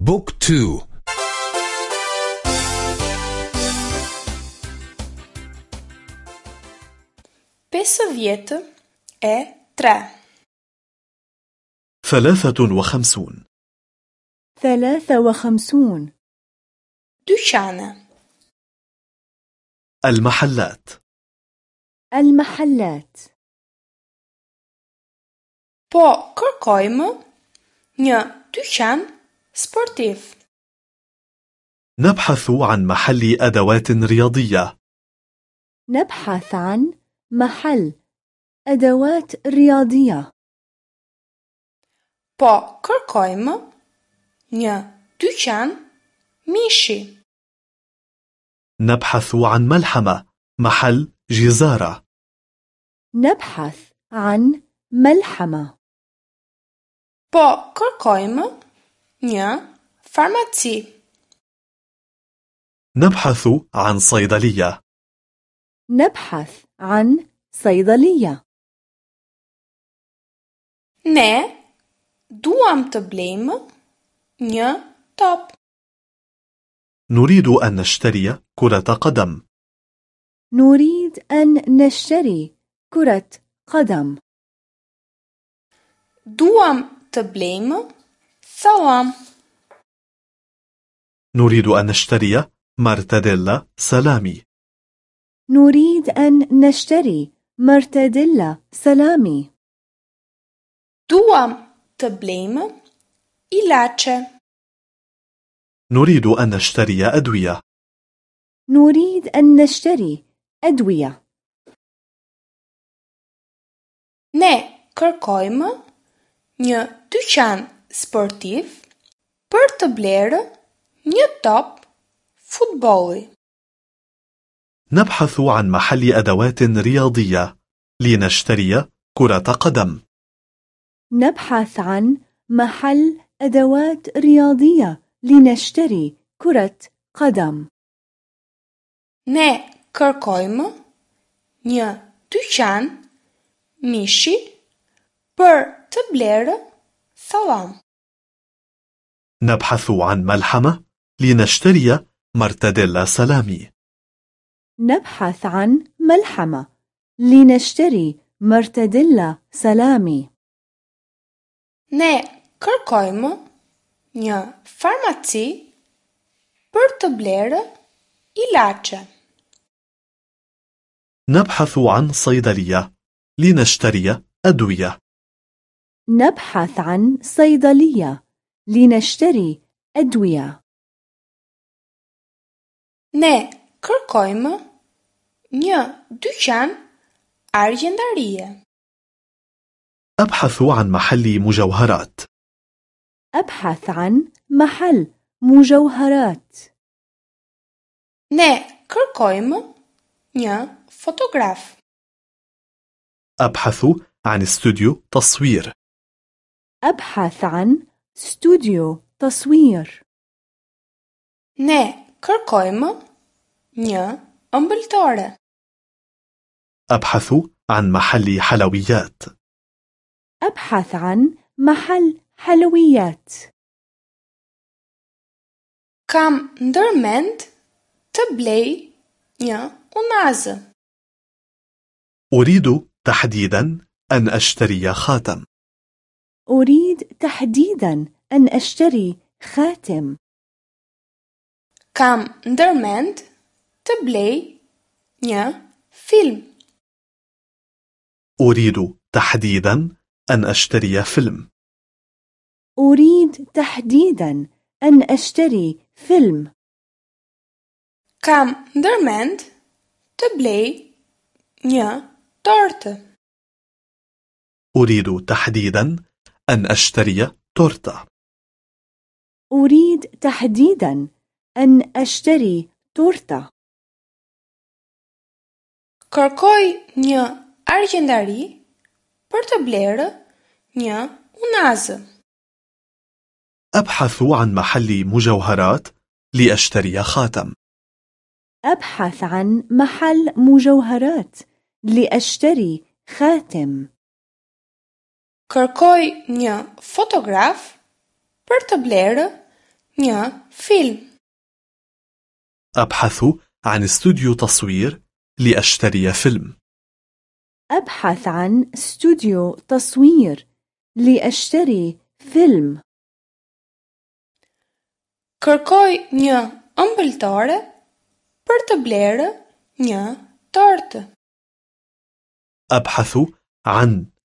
بوك تو. Pesavjet e tre. ثلاثة وخمسون. ثلاثة وخمسون. Dyqane. المحلات. المحلات. Po kërkojmë një dyqan sportiv. نبحث عن محل أدوات رياضية نبحث عن محل أدوات رياضية Po kërkojmë një dyqan mishi. نبحث عن ملحمة محل جزارة نبحث عن ملحمة Po kërkojmë një farmaci. نبحث عن صيدلية نبحث عن صيدلية Ne duam të blejmë një top. نريد أن نشتري كرة قدم نريد أن نشتري كرة قدم Duam të blejmë salam. نريد أن نشتري مرتديلا سلامي نريد أن نشتري مرتديلا سلامي të blejmë ilaçe. نريد أن نشتري أدوية نريد أن نشتري أدوية Ne kërkojmë një dyqan sportiv për të blerë një top futbolli. نبحث عن محل أدوات رياضية لنشتري كرة قدم نبحث عن محل أدوات رياضية لنشتري كرة قدم Ne kërkojmë një dyqan mishi për të blerë salam. نبحث عن ملحمة لنشتري مرتديلا سلامي نبحث عن ملحمة لنشتري مرتديلا سلامي Ne kërkojmë një farmaci për të blerë ilaçe. نبحث عن صيدلية لنشتري أدوية نبحث عن صيدلية لنشتري أدوية Ne kërkojmë një dyqan argjendarie. أبحث عن محل مجوهرات أبحث عن محل مجوهرات Ne kërkojmë një fotograf. أبحث عن استوديو تصوير أبحث عن استوديو تصوير Ne kërkojmë një ëmbëltore. أبحث عن محل حلويات أبحث عن محل حلويات Kam ndërmend të blej një unazë. أريد تحديدا أن أشتري خاتم أريد تحديدا أن أشتري خاتم Kam ndërmend të blej një film. أريد تحديدا أن أشتري فيلم أريد تحديدا أن أشتري فيلم Kam ndërmend të blej një tortë. أريد تحديدا أن أشتري تورتة. أريد تحديدا أن أشتري تورتة. Kërkoj një argjendari për të blerë një unazë. أبحث عن محل مجوهرات لأشتري خاتم. أبحث عن محل مجوهرات لأشتري خاتم. kërkoj një fotograf për të blerë një film. أبحث عن استوديو تصوير لأشتري فيلم. أبحث عن استوديو تصوير لأشتري فيلم. كركوي ني امبلتاره بر تبليره ني تورته. أبحث عن